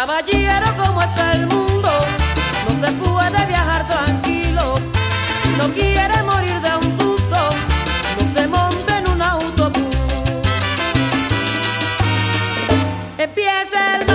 Caballero, ¿cómo está el mundo? No se puede viajar tranquilo. Si no quiere morir de un susto, no se monte en un autobús. Empieza el